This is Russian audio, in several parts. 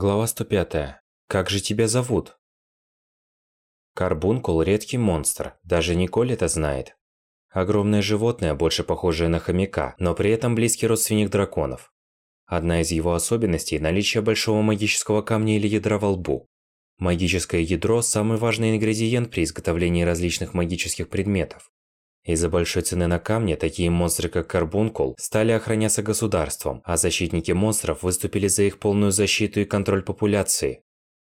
Глава 105. Как же тебя зовут? Карбункул – редкий монстр, даже Николь это знает. Огромное животное, больше похожее на хомяка, но при этом близкий родственник драконов. Одна из его особенностей – наличие большого магического камня или ядра во лбу. Магическое ядро – самый важный ингредиент при изготовлении различных магических предметов. Из-за большой цены на камни, такие монстры как Карбункул стали охраняться государством, а защитники монстров выступили за их полную защиту и контроль популяции.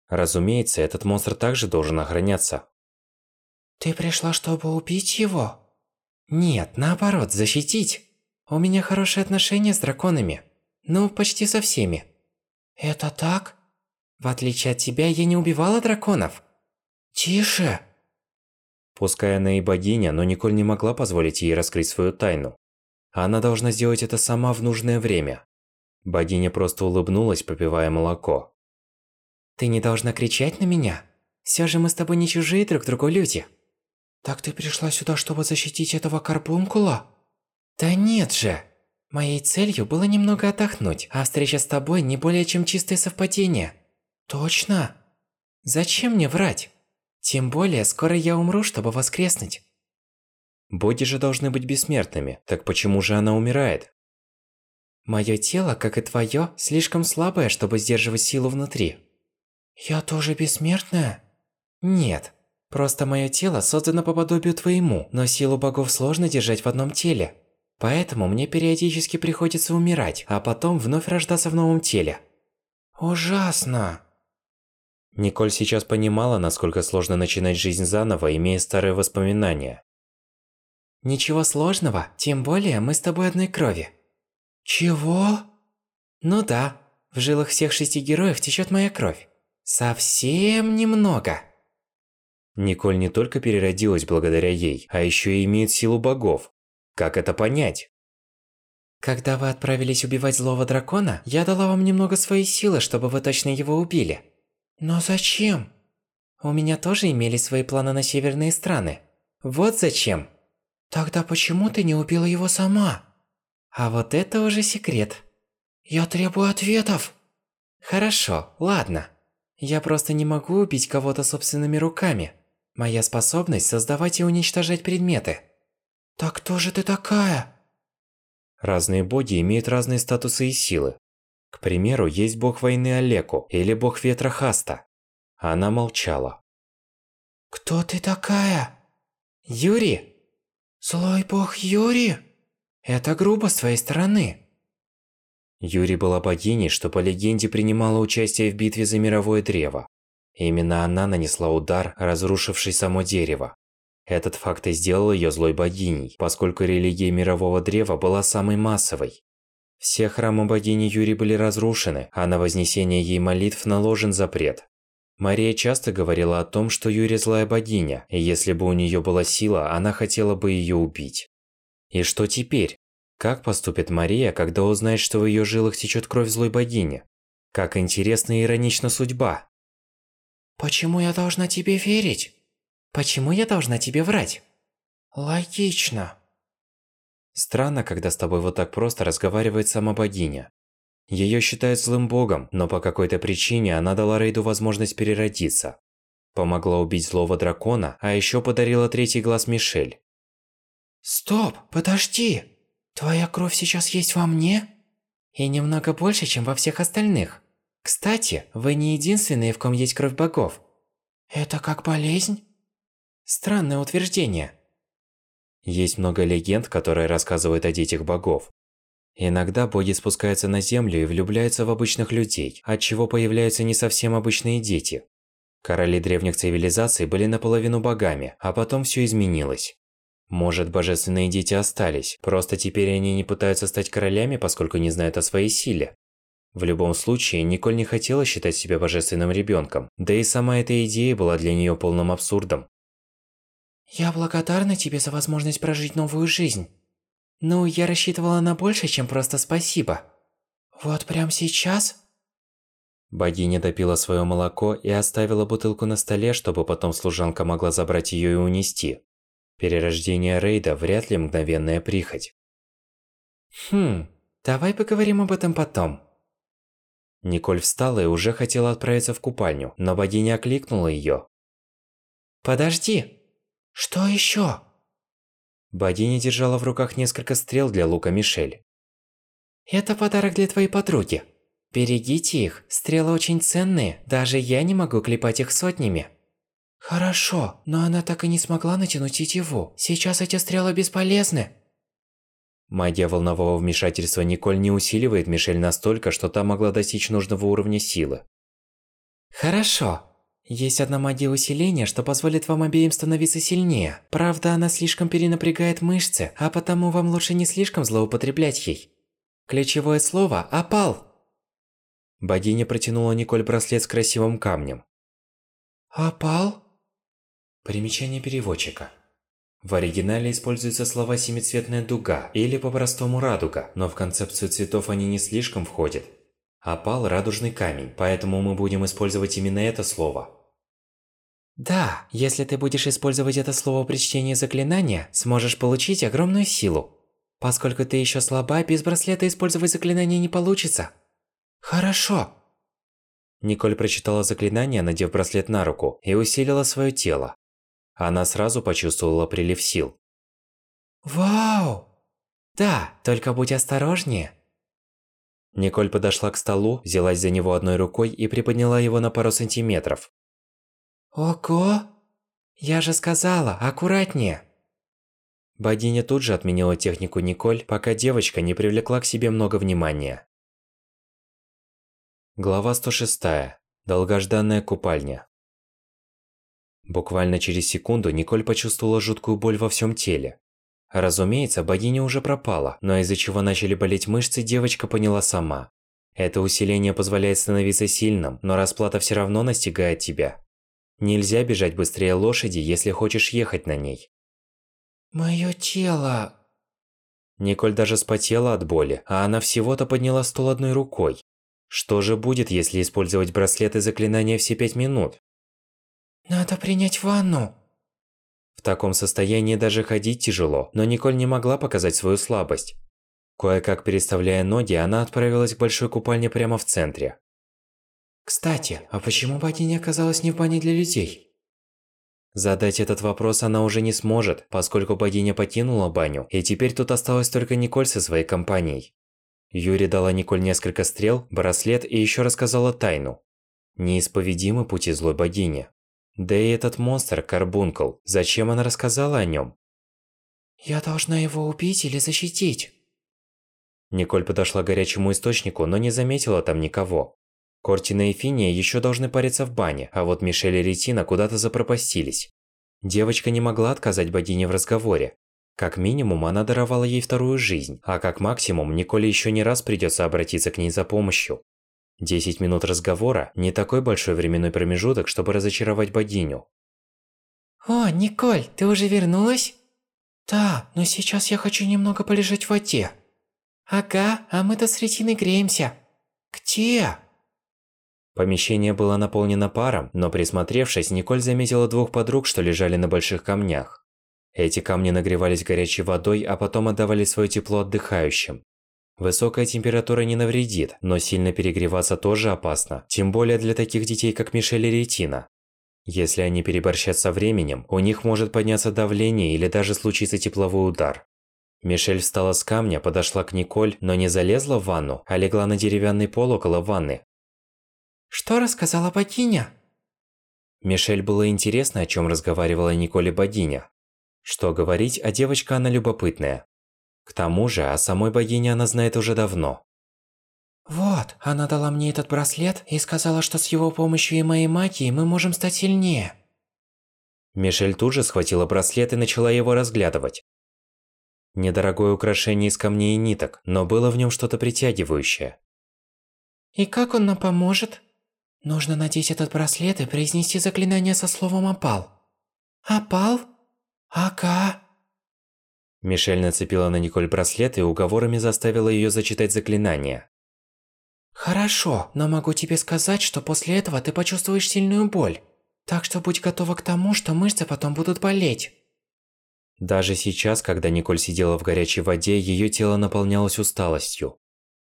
Разумеется, этот монстр также должен охраняться. Ты пришла, чтобы убить его? Нет, наоборот, защитить. У меня хорошие отношения с драконами. Ну, почти со всеми. Это так? В отличие от тебя, я не убивала драконов. Тише. Пускай она и богиня, но Николь не могла позволить ей раскрыть свою тайну. Она должна сделать это сама в нужное время. Богиня просто улыбнулась, попивая молоко. «Ты не должна кричать на меня. Все же мы с тобой не чужие друг другу люди». «Так ты пришла сюда, чтобы защитить этого карбункула?» «Да нет же! Моей целью было немного отдохнуть, а встреча с тобой не более чем чистое совпадение». «Точно? Зачем мне врать?» Тем более, скоро я умру, чтобы воскреснуть. Боги же должны быть бессмертными, так почему же она умирает? Моё тело, как и твоё, слишком слабое, чтобы сдерживать силу внутри. Я тоже бессмертная? Нет. Просто моё тело создано по подобию твоему, но силу богов сложно держать в одном теле. Поэтому мне периодически приходится умирать, а потом вновь рождаться в новом теле. Ужасно. Николь сейчас понимала, насколько сложно начинать жизнь заново, имея старые воспоминания. Ничего сложного, тем более мы с тобой одной крови. Чего? Ну да, в жилах всех шести героев течет моя кровь. Совсем немного. Николь не только переродилась благодаря ей, а еще и имеет силу богов. Как это понять? Когда вы отправились убивать злого дракона, я дала вам немного своей силы, чтобы вы точно его убили. Но зачем? У меня тоже имели свои планы на северные страны. Вот зачем. Тогда почему ты не убила его сама? А вот это уже секрет. Я требую ответов. Хорошо, ладно. Я просто не могу убить кого-то собственными руками. Моя способность создавать и уничтожать предметы. Так кто же ты такая? Разные боги имеют разные статусы и силы. К примеру, есть бог войны Олеку или бог ветра Хаста. Она молчала. «Кто ты такая?» «Юри!» «Злой бог Юри?» «Это грубо с твоей стороны». Юри была богиней, что по легенде принимала участие в битве за мировое древо. Именно она нанесла удар, разрушивший само дерево. Этот факт и сделал ее злой богиней, поскольку религия мирового древа была самой массовой. Все храмы богини Юри были разрушены, а на вознесение ей молитв наложен запрет. Мария часто говорила о том, что Юри злая богиня, и если бы у нее была сила, она хотела бы ее убить. И что теперь? Как поступит Мария, когда узнает, что в ее жилах течет кровь злой богини? Как интересна и иронична судьба. Почему я должна тебе верить? Почему я должна тебе врать? Логично. Странно, когда с тобой вот так просто разговаривает сама богиня. Её считают злым богом, но по какой-то причине она дала Рейду возможность переродиться. Помогла убить злого дракона, а ещё подарила третий глаз Мишель. Стоп, подожди! Твоя кровь сейчас есть во мне? И немного больше, чем во всех остальных. Кстати, вы не единственные, в ком есть кровь богов. Это как болезнь? Странное утверждение. Есть много легенд, которые рассказывают о детях богов. Иногда боги спускаются на землю и влюбляются в обычных людей, от чего появляются не совсем обычные дети. Короли древних цивилизаций были наполовину богами, а потом все изменилось. Может, божественные дети остались, просто теперь они не пытаются стать королями, поскольку не знают о своей силе. В любом случае, Николь не хотела считать себя божественным ребенком, да и сама эта идея была для нее полным абсурдом. Я благодарна тебе за возможность прожить новую жизнь. Ну, я рассчитывала на больше, чем просто спасибо. Вот прямо сейчас? Богиня допила свое молоко и оставила бутылку на столе, чтобы потом служанка могла забрать ее и унести. Перерождение Рейда вряд ли мгновенная прихоть. Хм, давай поговорим об этом потом. Николь встала и уже хотела отправиться в купальню, но богиня окликнула её. «Подожди! Что ещё?» Богиня держала в руках несколько стрел для лука Мишель. «Это подарок для твоей подруги. Берегите их, стрелы очень ценные, даже я не могу клепать их сотнями». «Хорошо, но она так и не смогла натянуть тетиву. Сейчас эти стрелы бесполезны». Магия волнового вмешательства Николь не усиливает Мишель настолько, что та могла достичь нужного уровня силы. Хорошо. Есть одна магия усиления, что позволит вам обеим становиться сильнее. Правда, она слишком перенапрягает мышцы, а потому вам лучше не слишком злоупотреблять ей. Ключевое слово – «опал». Богиня протянула Николь браслет с красивым камнем. «Опал?» Примечание переводчика. В оригинале используются слова «семицветная дуга» или по-простому «радуга», но в концепцию цветов они не слишком входят. Опал – радужный камень, поэтому мы будем использовать именно это слово. Да, если ты будешь использовать это слово при чтении заклинания, сможешь получить огромную силу. Поскольку ты еще слаба, без браслета использовать заклинание не получится. Хорошо. Николь прочитала заклинание, надев браслет на руку, и усилила свое тело. Она сразу почувствовала прилив сил. Вау! Да, только будь осторожнее. Николь подошла к столу, взялась за него одной рукой и приподняла его на пару сантиметров. Ого! Я же сказала, аккуратнее. Богиня тут же отменила технику Николь, пока девочка не привлекла к себе много внимания. Глава 106. Долгожданная купальня. Буквально через секунду Николь почувствовала жуткую боль во всем теле. Разумеется, богиня уже пропала, но из-за чего начали болеть мышцы, девочка поняла сама. Это усиление позволяет становиться сильным, но расплата все равно настигает тебя. Нельзя бежать быстрее лошади, если хочешь ехать на ней. Моё тело... Николь даже спотела от боли, а она всего-то подняла стол одной рукой. Что же будет, если использовать браслеты заклинания все пять минут? Надо принять ванну. В таком состоянии даже ходить тяжело, но Николь не могла показать свою слабость. Кое-как переставляя ноги, она отправилась к большой купальне прямо в центре. Кстати, а почему богиня оказалась не в бане для людей? Задать этот вопрос она уже не сможет, поскольку богиня покинула баню, и теперь тут осталась только Николь со своей компанией. Юри дала Николь несколько стрел, браслет и еще рассказала тайну. Неисповедимы пути злой богини. Да и этот монстр, Карбункл, зачем она рассказала о нем? Я должна его убить или защитить? Николь подошла к горячему источнику, но не заметила там никого. Кортина и Финия еще должны париться в бане, а вот Мишель и Ретина куда-то запропастились. Девочка не могла отказать богине в разговоре. Как минимум, она даровала ей вторую жизнь, а как максимум, Николе еще не раз придется обратиться к ней за помощью. 10 минут разговора – не такой большой временной промежуток, чтобы разочаровать богиню. О, Николь, ты уже вернулась? Да, но сейчас я хочу немного полежать в воде. Ага, а мы-то с Ретиной греемся. Где? Помещение было наполнено паром, но присмотревшись, Николь заметила двух подруг, что лежали на больших камнях. Эти камни нагревались горячей водой, а потом отдавали свое тепло отдыхающим. Высокая температура не навредит, но сильно перегреваться тоже опасно, тем более для таких детей, как Мишель и Ретина. Если они переборщат со временем, у них может подняться давление или даже случиться тепловой удар. Мишель встала с камня, подошла к Николь, но не залезла в ванну, а легла на деревянный пол около ванны. Что рассказала богиня? Мишель было интересно, о чем разговаривала Николь и богиня. Что говорить, а девочка она любопытная. К тому же, о самой богине она знает уже давно. Вот, она дала мне этот браслет и сказала, что с его помощью и моей магией мы можем стать сильнее. Мишель тут же схватила браслет и начала его разглядывать. Недорогое украшение из камней и ниток, но было в нем что-то притягивающее. И как он нам поможет? Нужно надеть этот браслет и произнести заклинание со словом «опал». «Опал? Ага». Мишель нацепила на Николь браслет и уговорами заставила ее зачитать заклинание. Хорошо, но могу тебе сказать, что после этого ты почувствуешь сильную боль. Так что будь готова к тому, что мышцы потом будут болеть. Даже сейчас, когда Николь сидела в горячей воде, ее тело наполнялось усталостью.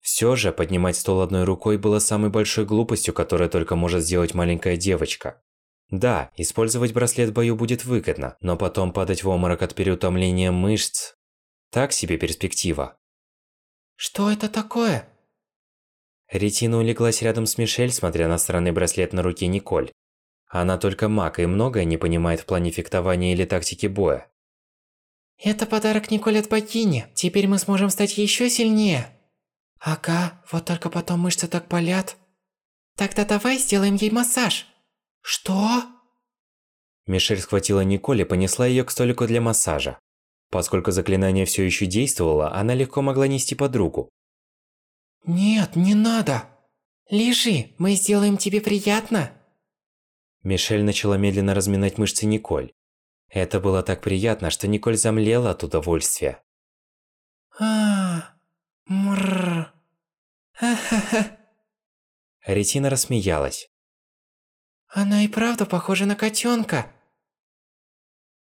Все же, поднимать стол одной рукой было самой большой глупостью, которую только может сделать маленькая девочка. Да, использовать браслет в бою будет выгодно, но потом падать в обморок от переутомления мышц... Так себе перспектива. Что это такое? Ретина улеглась рядом с Мишель, смотря на странный браслет на руке Николь. Она только маг и многое не понимает в плане фехтования или тактики боя. Это подарок Николь от богини. Теперь мы сможем стать еще сильнее. Ага, вот только потом мышцы так болят. Тогда давай сделаем ей массаж. Что? Мишель схватила Николь и понесла ее к столику для массажа. Поскольку заклинание все еще действовало, она легко могла нести подругу. Нет, не надо. Лежи, мы сделаем тебе приятно. Мишель начала медленно разминать мышцы Николь. Это было так приятно, что Николь замлела от удовольствия. А, мрр. Ха-ха-ха. Ретина рассмеялась. Она и правда похожа на котенка.